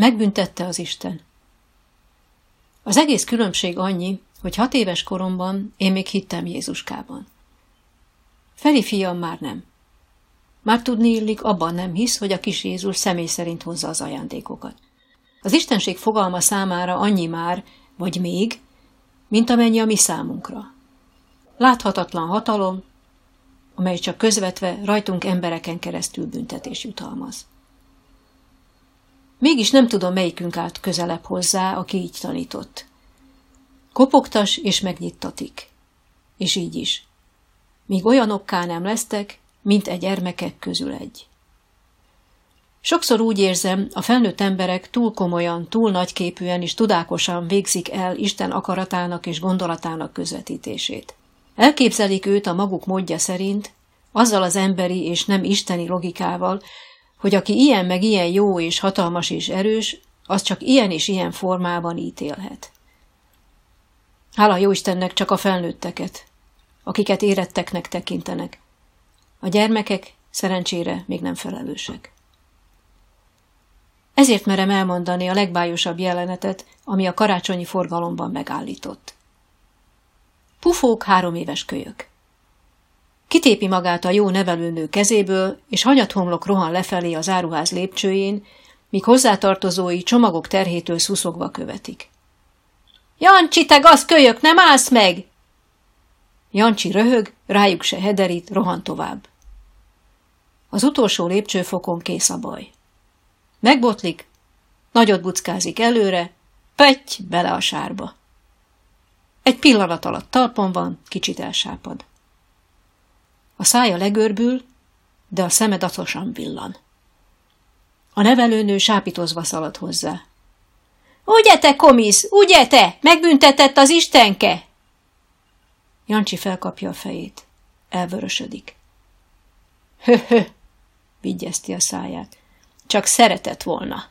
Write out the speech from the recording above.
Megbüntette az Isten. Az egész különbség annyi, hogy hat éves koromban én még hittem Jézuskában. Feli fiam már nem. Már tudni illik, abban nem hisz, hogy a kis Jézus személy szerint hozza az ajándékokat. Az Istenség fogalma számára annyi már, vagy még, mint amennyi a mi számunkra. Láthatatlan hatalom, amely csak közvetve rajtunk embereken keresztül büntetés jutalmaz. Mégis nem tudom, melyikünk állt közelebb hozzá, aki így tanított. Kopogtas és megnyittatik. És így is. Míg olyanokká nem lesztek, mint egy gyermekek közül egy. Sokszor úgy érzem, a felnőtt emberek túl komolyan, túl nagyképűen és tudákosan végzik el Isten akaratának és gondolatának közvetítését. Elképzelik őt a maguk módja szerint, azzal az emberi és nem isteni logikával, hogy aki ilyen meg ilyen jó és hatalmas és erős, az csak ilyen és ilyen formában ítélhet. Hála jó Istennek csak a felnőtteket, akiket éretteknek tekintenek. A gyermekek szerencsére még nem felelősek. Ezért merem elmondani a legbájosabb jelenetet, ami a karácsonyi forgalomban megállított. Pufók három éves kölyök. Kitépi magát a jó nevelőnő kezéből, és hanyathomlok rohan lefelé az áruház lépcsőjén, míg hozzátartozói csomagok terhétől szuszogva követik. Jancsi, te kölyök, nem állsz meg! Jancsi röhög, rájuk se hederít, rohan tovább. Az utolsó lépcsőfokon kész a baj. Megbotlik, nagyot buckázik előre, petty bele a sárba. Egy pillanat alatt talpon van, kicsit elsápad. A szája legörbül, de a szeme dacosan villan. A nevelőnő sápítozva szalad hozzá. Ugye te, komisz, ugye te? Megbüntetett az Istenke? Jancsi felkapja a fejét. Elvörösödik. Hö-hö, vigyezti a száját. Csak szeretett volna.